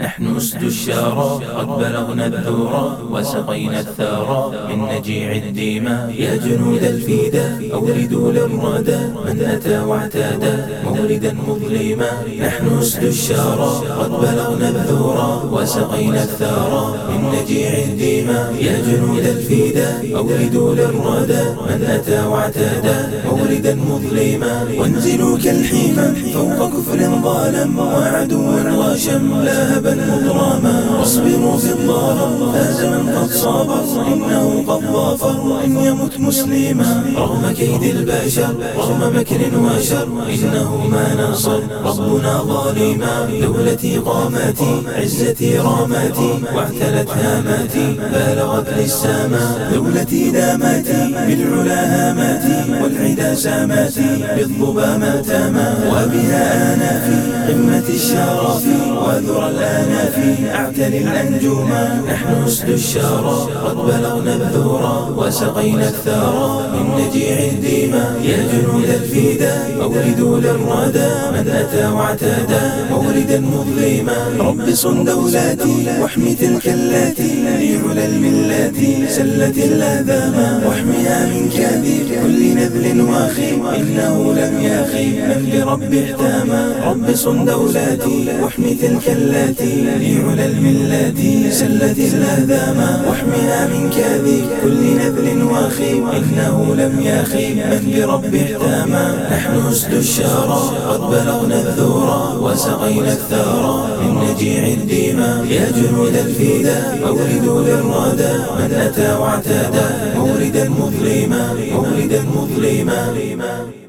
نحن أسد الشارى قد بلغنا الذورى وسقينا الثارى من نجيع الديماء يا جنود الفيدا أوردوا للرادى من أتى واعتادى. موردا مظلما نحن أسد الشارى قد بلغنا الذورى وسقينا الثارى من نجيع الديماء يا جنود الفيدا أوردوا للرادى من أتى واعتادى. موردا مظلما وانزلوا كالحيمة فوق كفر ظالم وعدو غاشم مضراما واصبروا في الضرر فاز من قد صابر إنه قد ظافر إن يمت مسلما رغم كيد البشر رغم مكر وشر إنه ما نصر ربنا ظالما دولتي قاماتي عزتي راماتي واعتلت هاماتي بالغت للسما دولتي داماتي بالعلا هاماتي والعدا ساماتي بالظبا ماتما وبها أنا في قمة الشرف وذر الآناف أعتلي الأنجوم. نحن أسد الشارى قد بلغنا الذورى وسقينا الثارى من نجيع الديما يا جنود الفيدا أوردوا للرادى من أتى واعتادى موردا مظلما. رب صن دولاتي واحمي تلك اللاتي. لعلى الملات سلت الآذام واحميها من كاذب كل نذل واخي إنه لم ياخي من برب احتاما رب صن دولاتي واحمي تلك اللاتي. لعلى الملات سلت الآذام واحميها من كاذب. كل نذل واخي إنه لم ياخي من برب احتاما نحن أسد الشارى قد بلغنا الذورى وسقينا الثارى من نجيع الديما يا جنود الفيدا أوردوا للرادى من أتى واعتادى موردا مظلما موردا مظلما.